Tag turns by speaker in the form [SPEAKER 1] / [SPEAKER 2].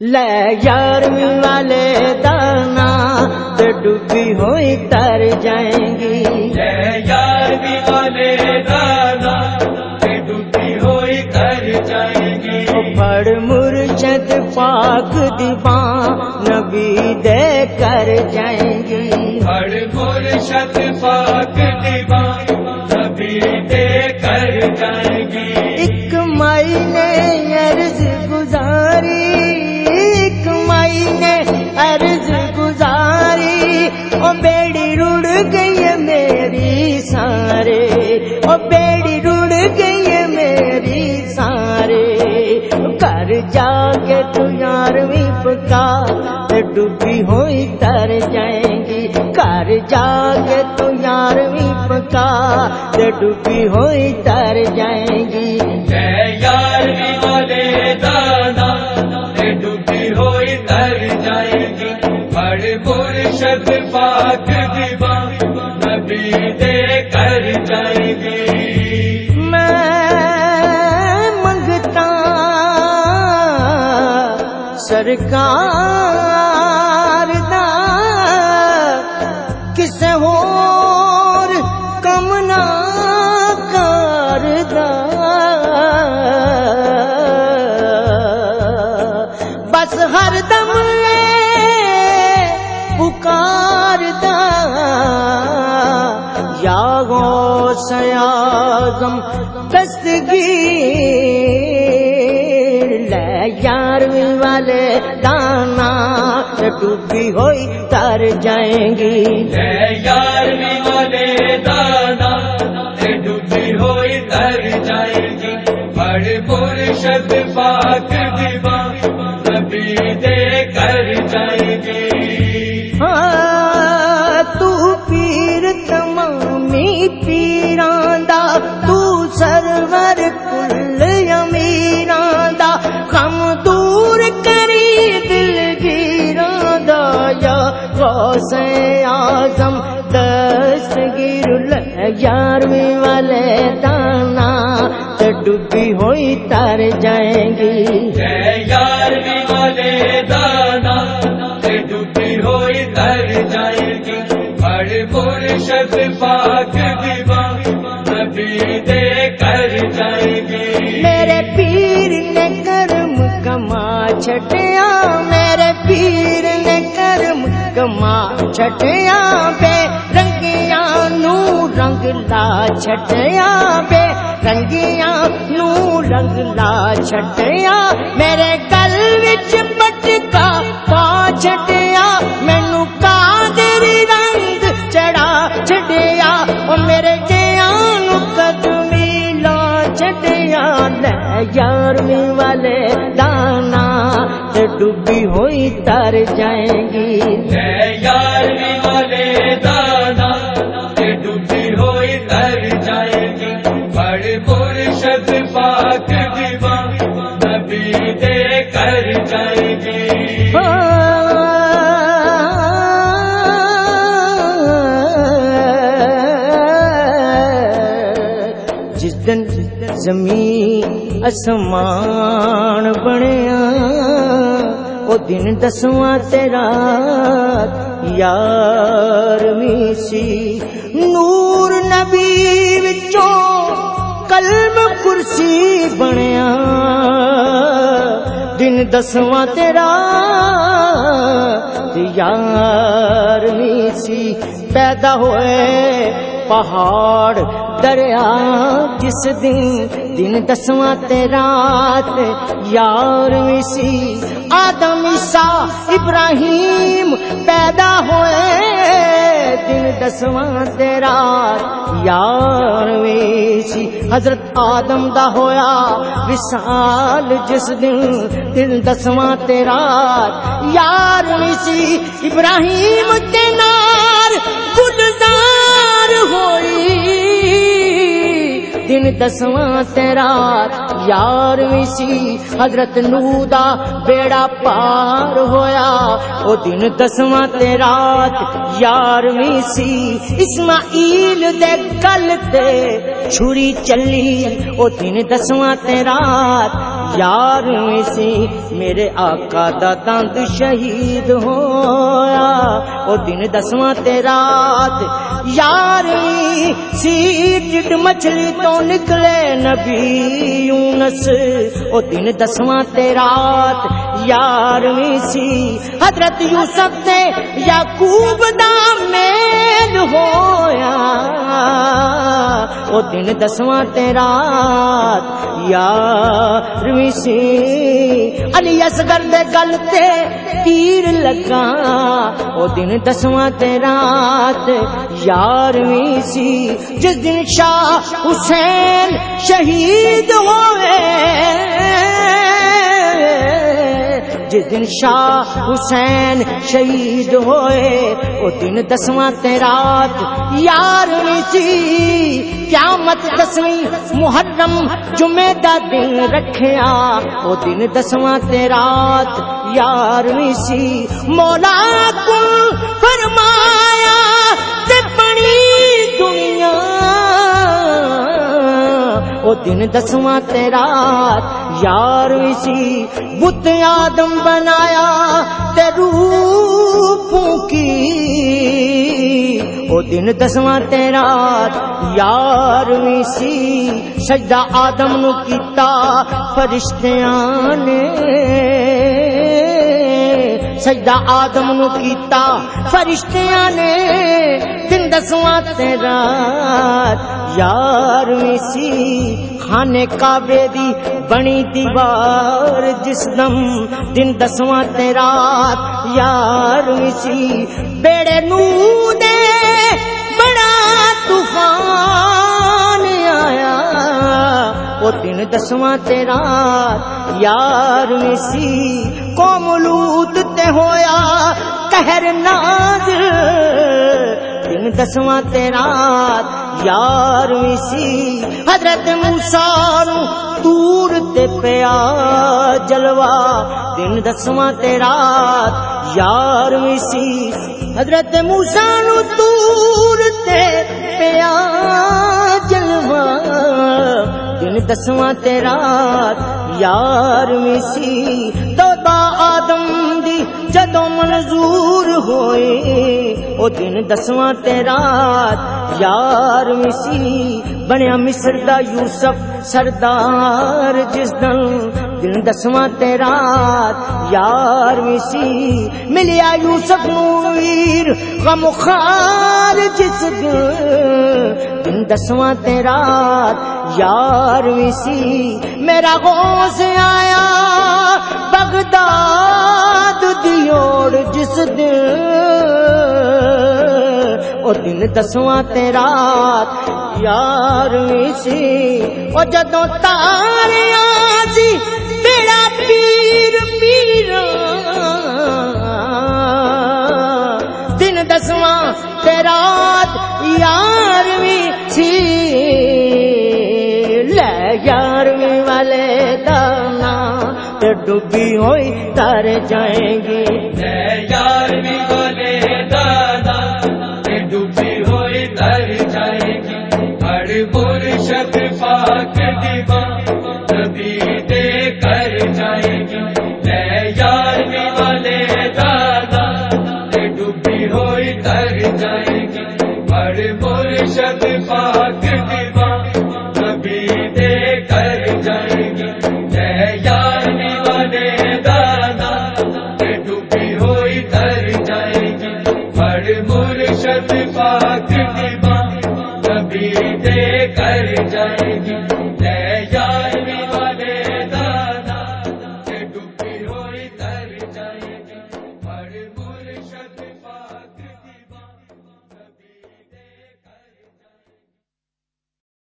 [SPEAKER 1] لے یارویں والے دانا تو ڈوبی ہوئی تر جائیں گی
[SPEAKER 2] یار والے دادا تے ڈوبی ہوئی کر جائیں گی
[SPEAKER 1] پڑ مرشد پاک دیوان نبی دے کر جائیں گی
[SPEAKER 2] ہر مرشد پاک دیوان
[SPEAKER 1] رڑ گئی ہے میری سارے او بیڑی رڑ گئی ہے میری سارے کر جا کے تو یارویں پکا ڈوبی ہوئی تر جائیں گی کر جا کے تو یارویں پکا ڈوبی ہوئی تر جائیں گی سرکار دا، کسے ہور کم نہ کردا بس ہر دم پکاردا یا گو سیاغم دستگیر دانا ڈوبی ہوئی تر جائیں گی۔
[SPEAKER 2] یار والے دادا تے ڈوبی ہوئی کر جائیں گی۔ ہر مرشد پاک دیوان نبی دے کر جائیں گی۔
[SPEAKER 1] ہاں تو پیر تمامی پیران یارویں والے دانا تے ڈوبی ہوئی تر جائیں گی۔
[SPEAKER 2] بھی والے دادا تے ڈوبی ہوئی کر جائیں گی۔ ہر مرشد پاک دیوان نبی دے کر جائیں گی۔
[SPEAKER 1] میرے پیر نے کرم کما چھٹیا میرے پیر نے کرم کما چھٹیا لا چھٹیا بے رنگیاں نو رنگ لا چھٹیا میرے گل وچ پٹکا پا چھٹیا مینو کادری رنگ چڑا چھڈیا او میرے گیا نو قدمی لا چھڈیا لے یارویں والے دانا تے ڈوبی ہوئی تر جائیں زمین اسمان بنیا وہ دن دسواں تیرا یارویں سی نور نبی وچوں کلم کرسی بنیا دن دسواں تیرا یارویں سی پیدا ہوئے پہاڑ، دریا جس دن؟ دن دسواں رات۔ یارویں سی آدم، عیسیٰ، ابراہیم پیدا ہوئے۔ دن دسواں رات۔ یارویں سی حضرت آدم دا ہویا۔ وصال جس دن؟ دن دسواں رات۔ یارویں سی ابراہیم کے نار گلزار ہوئی۔ دن دسواں رات یارویں سی۔ حضرت نو دا بیڑا پار ہویا۔ او دن دسواں رات یارویں سی۔ اسماعیل دے گل تے چھری چلی۔ او دن دسواں رات یار سی میرے آقا دا دند شہید ہویا۔ او دن دسواں تے رات، یار سی مچھلی تو نکلے نبی یونس۔ او دن دسواں تے رات یار سی حضرت یوسف تے یعقوب دا میل ہویا۔ او دن دسواں تے رات۔ یار سی علی اصغر دے گل تے تیر لگا۔ او دن دسواں تے رات۔ یار سی جس دن شاہ حسین شہید ہوئے۔ جس دن شاہ حسین شہید ہوئے، وہ دن دسواں رات یار سی قیامت دسویں محرم جمعے دا دن رکھیا، وہ دن دسواں رات یار سی۔ مولا کو فرمایا وہ دن دسواں رات یار سی بت آدم بنایا تے کی۔ وہ دن دسواں رات یار سی سجدہ آدم نو کیتا فرشتیاں نے۔ سجدہ آدم نو کیتا فرشتیاں نے۔ دن دسواں رات یار سی خانے کعبے دی بنی دیوار، جس دم دن دسواں رات۔ یار سی بیڑے نو دے بڑا طوفان آیا۔ وہ دن دسواں رات۔ یار سی قوم لوت تے ہویا کہر ناز۔ دن دسواں رات۔ یار سی حضرت موسیٰ نو دور تے پیا جلوا دن دسواں رات، یار سی حضرت موسیٰ نو دور تے پیا جلوا دن دسواں رات، یار سی توبہ آدم دی جدو منظور ہوئے، او دن دسواں رات یار سی بنیا مصر دا یوسف سردار، جس دن دن دسواں رات، یار سی ملیا یوسف نویر غم خار جس دن دن دسواں رات، یار سی میرا غوث آیا، بغداد دیوڑ جس دن او دن دسواں رات، یار سی او جدو تاریا سی میرا پیر پیر دن دسواں رات، یار سی لے یارویں والے دانا، تے ڈوبی ہوئی تر جائیں گی۔
[SPEAKER 2] ڈوبی تر جائے گی ہر برشد پاک دیوان نبی دے کر جائے گی یارویں والے دادا ڈوبی ہوئی تر جائے گی ہر مرشد پاک دیوان کبھی دے کر جائے گی